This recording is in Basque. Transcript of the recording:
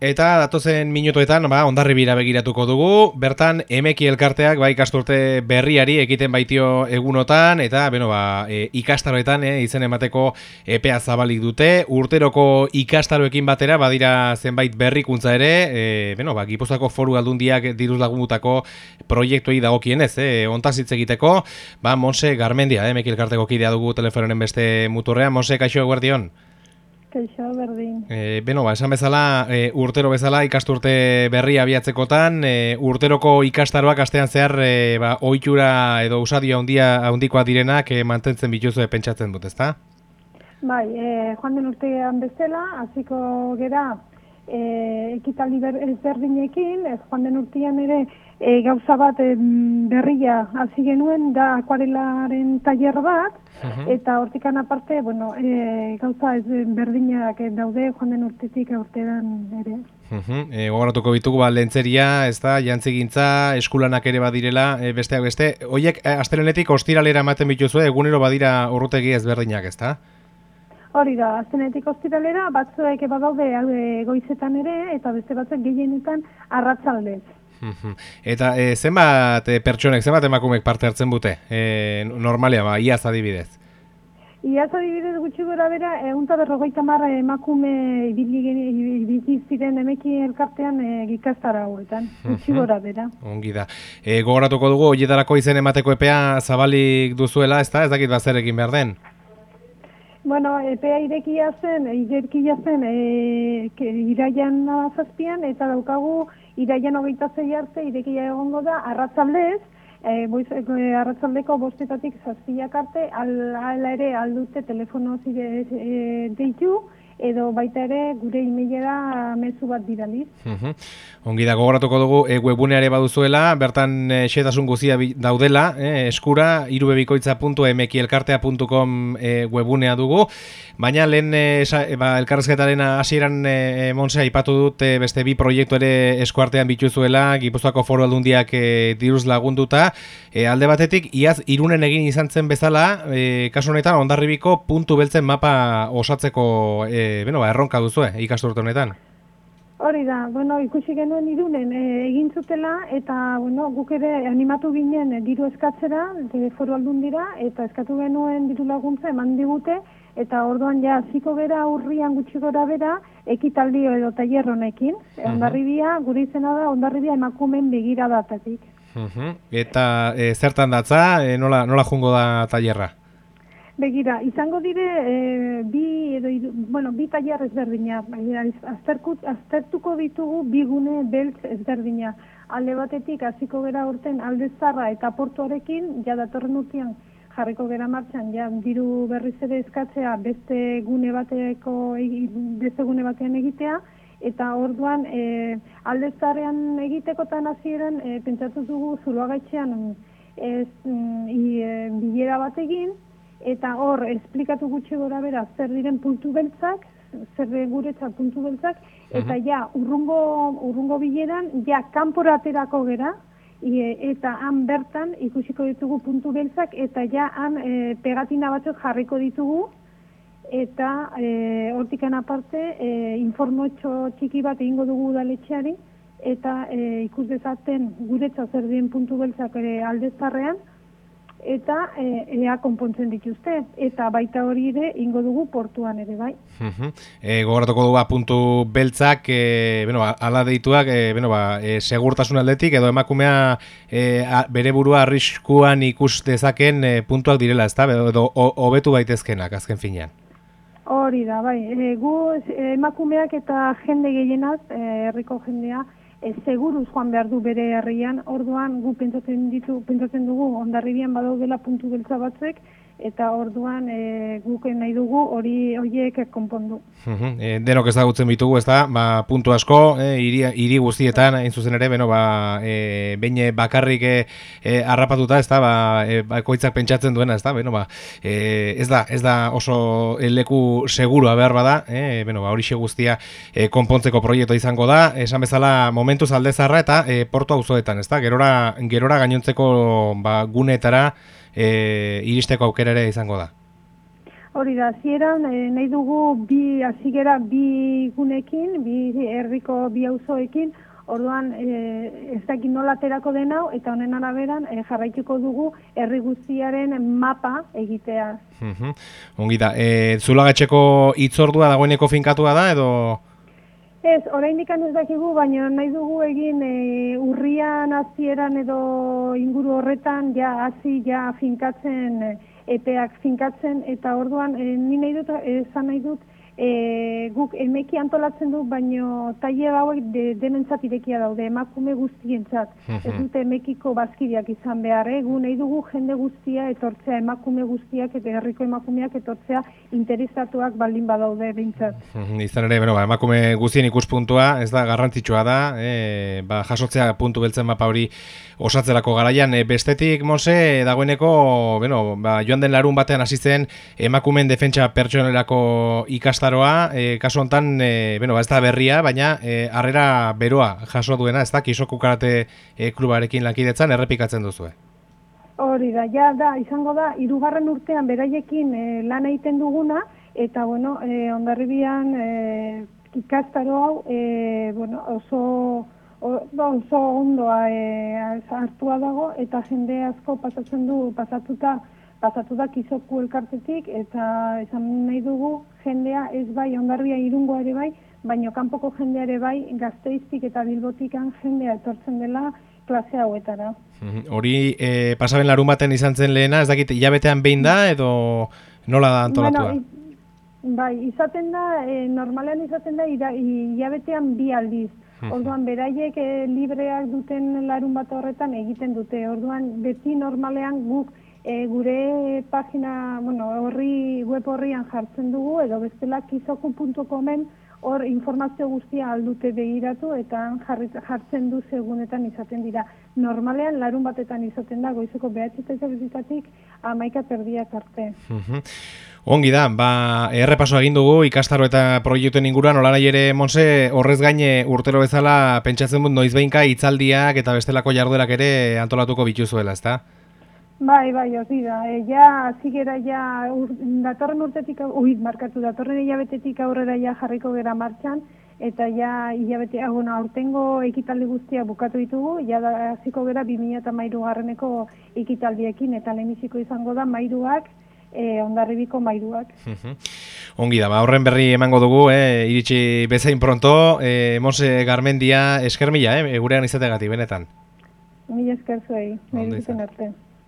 Eta datozen minutuetan, ba, ondarri bira begiratuko dugu, bertan emeki elkarteak, ba, ikasturte berriari egiten baitio egunotan, eta, beno, ba, e, ikastaroetan, e, izen emateko epea zabalik dute, urteroko ikastaroekin batera, badira zenbait berrikuntza ere, e, beno, ba, gipuzako foru aldundiak diruz lagumutako proiektuei dagokienez, e, ontazitz egiteko, ba, Monse Garmendia, emeki elkarteko kidea dugu telefonen beste muturrean, Monse, kaixo eguerdion? Kaixo, berdin. E, beno, ba, esan bezala, e, urtero bezala ikasturte berri abiatzekotan, e, urteroko ikastaroak astean zehar, e, ba, oitxura edo usadio handia handikoa direnak e, mantentzen bituzu pentsatzen dut, ezta? Bai, e, joan den urtean bezala, hasiko gera, e, ekitaldi ber, ezberdinekin, ez joan den urtean ere, e, gauza bat e, berria hasi genuen da akuarelaren tailer bat, eta hortikan aparte, bueno, e, gauza ez berdinak daude joan den urtetik urtean ere. E, Gogoratuko bitugu ba, lehentzeria, ez da, jantzigintza, eskulanak ere badirela, e, besteak beste. Oiek, e, astelenetik ostiralera ematen bituzu, egunero badira urrutegi ezberdinak, ez da? Hori da, aztenetik ostiralera, batzuek badaude goizetan ere, eta beste batzuk gehienetan arratzaldez. Eta e, zenbat e, pertsonek, zenbat emakumek parte hartzen dute, e, normalia, ba, iaz adibidez? Iaz adibidez gutxi gora bera, egun berrogeita marra emakume ibili ziren emeki elkartean e, gikastara hauetan, gutxi gora bera. Ongi da. E, gogoratuko dugu, oietarako izen emateko epea zabalik duzuela, ez da? Ez dakit bazerekin behar den? Bueno, epea irekia zen, irekia zen, e, iraian zazpian, eta daukagu iraian hogeita zei arte, irekia egongo da, arratzaldez, e, boiz, e, arratzaldeko bostetatik zazpiak arte, ala ere aldute telefono zire e, deitu, edo baita ere gure emailera mezu bat bidaliz. Uh Ongi da gogoratuko dugu e, webuneare baduzuela, bertan e, xetasun guzia daudela, e, eskura irubebikoitza.mkielkartea.com e, webunea dugu, baina lehen e, ba, elkarrezketaren hasieran e, Monse aipatu dut beste bi proiektu ere eskuartean bituzuela, Gipuzkoako foru aldundiak e, diruz lagunduta, e, alde batetik, iaz irunen egin izan zen bezala, e, kasu honetan ondarribiko puntu beltzen mapa osatzeko e, bueno, ba, erronka duzu, eh, ikasturte honetan? Hori da, bueno, ikusi genuen irunen e, egin zutela, eta bueno, guk ere animatu ginen diru eskatzera, de foru aldun dira, eta eskatu genuen diru laguntza eman digute, eta orduan ja ziko gera urrian gutxi gora bera, ekitaldi edo tailerronekin. Uh -huh. Ondarribia, gure izena da, ondarribia emakumen begira datatik. Uh Eta e, zertan datza, e, nola, nola jungo da tailerra? Begira, izango dire e, bi edo bueno, bi tailer ezberdina. aztertuko ditugu bi gune beltz ezberdina. Alde batetik hasiko gera urten alde zarra eta portuarekin ja datorren urtean jarriko gera martxan ja diru berriz ere eskatzea beste gune bateko beste gune batean egitea eta orduan e, alde zarrean egitekotan hasieran e, pentsatu dugu zuloagaitzean ez mm, e, bilera batekin eta hor esplikatu gutxi gora bera zer diren puntu beltzak, zer guretza puntu beltzak, eta ja urrungo, urrungo bileran ja kanpora aterako gera, eta han bertan ikusiko ditugu puntu beltzak, eta ja han e, pegatina batzuk jarriko ditugu, eta e, hortikan aparte e, informotxo txiki bat egingo dugu udaletxeari, eta e, ikus dezaten guretza zer diren puntu beltzak ere aldezarrean, eta e, ea konpontzen dituzte eta baita hori ere ingo dugu portuan ere bai. E, gogoratuko dugu ba, puntu beltzak e, bueno, ala deituak e, bueno, ba, e, segurtasun aldetik edo emakumea e, bere burua arriskuan ikus dezaken e, puntuak direla ezta edo hobetu baitezkenak azken finean. Hori da, bai. E, gu emakumeak eta jende gehienaz, herriko jendea, e, seguruz joan behar du bere herrian, orduan gu pentsatzen ditu, pentsatzen dugu ondarribian badaudela puntu beltza batzek, eta orduan e, guk nahi dugu hori horiek konpondu. E, denok ezagutzen bitugu, ez da, ba, puntu asko, e, iri, iri guztietan, hain zuzen ere, beno, ba, e, beine bakarrik e, harrapatuta, ez da, ba, e, ba, pentsatzen duena, ez da, beno, ba, e, ez da, ez da oso leku segurua behar bada, e, beno, ba, hori guztia e, konpontzeko proiektu izango da, esan bezala momentuz aldezarra eta e, portu auzoetan, ez da, gerora, gerora gainontzeko ba, gunetara, e, iristeko aukera ere izango da. Hori da, zieran e, nahi dugu bi azigera bi gunekin, bi herriko bi auzoekin, orduan e, ez dakit nola aterako den hau, eta honen araberan e, jarraituko dugu herri guztiaren mapa egitea. Mhm. Ongi da, e, zulagatxeko itzordua dagoeneko finkatua da, edo... Ez, oraindik ez dakigu, baina nahi dugu egin e, urrian hasieran edo inguru horretan ja hasi ja finkatzen e, epeak finkatzen eta orduan e, ni nahi dut esan nahi dut e, guk emeki antolatzen du, baino taile hauek de, denentzat irekia daude, emakume guztientzat. Ez dute emekiko bazkideak izan behar, eh? gu nahi dugu jende guztia etortzea, emakume guztiak eta herriko emakumeak etortzea interesatuak baldin badaude bintzat. Izan ere, bueno, ba, emakume guztien ikuspuntua, ez da garrantzitsua da, e, ba, jasotzea puntu beltzen mapa hori osatzelako garaian. E, bestetik, Mose, dagoeneko, bueno, ba, joan den larun batean hasi zen emakumeen defentsa pertsonelerako ikasta ikastaroa, e, kasu hontan, e, bueno, ba, ez da berria, baina e, harrera beroa jaso duena, ez da, kisoku karate e, klubarekin lankidetzan errepikatzen duzu. Hori da, ja da, izango da, irugarren urtean beraiekin e, lan egiten duguna, eta, bueno, e, ondarribian e, ikastaro hau, e, bueno, oso, oso ondoa e, hartua dago, eta jende asko pasatzen du, pasatuta, pasatu da kizoku elkartetik eta esan nahi dugu jendea ez bai ondarbia irungo ere bai, baino kanpoko jendea ere bai gazteiztik eta bilbotikan jendea etortzen dela klase hauetara. Mhm. Hori e, pasaben larun baten izan zen lehena, ez dakit, hilabetean behin da edo nola da antolatua? bai, izaten da, e, normalean izaten da, hilabetean bi aldiz. Mhm. Orduan, beraiek e, libreak duten larun bat horretan egiten dute. Orduan, beti normalean guk e, gure pagina, bueno, horri web horrian jartzen dugu, edo bestela kizoku.comen hor informazio guztia aldute begiratu eta jartzen du segunetan izaten dira. Normalean, larun batetan izaten da, goizeko behatxeta izabizitatik, amaika perdiak arte. Ongi da, ba, errepaso egin dugu ikastaro eta proiektuen inguruan, hola ere, Monse, horrez gaine urtero bezala pentsatzen dut noiz behinka itzaldiak eta bestelako jarduerak ere antolatuko bituzuela, ezta? Bai, bai, hori da. E, ja, zigera, ja, ur, datorren urtetik, ui, markatu, datorren hilabetetik aurrera ja jarriko gera martxan, eta ja, hilabete, aguna, ah, aurtengo ekitaldi guztia bukatu ditugu, ja, da, ziko gera, 2000 eta mairu garreneko ekitaldiekin, eta leheniziko izango da, mairuak, e, ondarribiko mairuak. Ongi da, ba, horren berri emango dugu, eh, iritsi bezain pronto, eh, Mose Garmendia eskermila, eh, gurean izategatik, benetan. Mila esker zuei, nahi arte.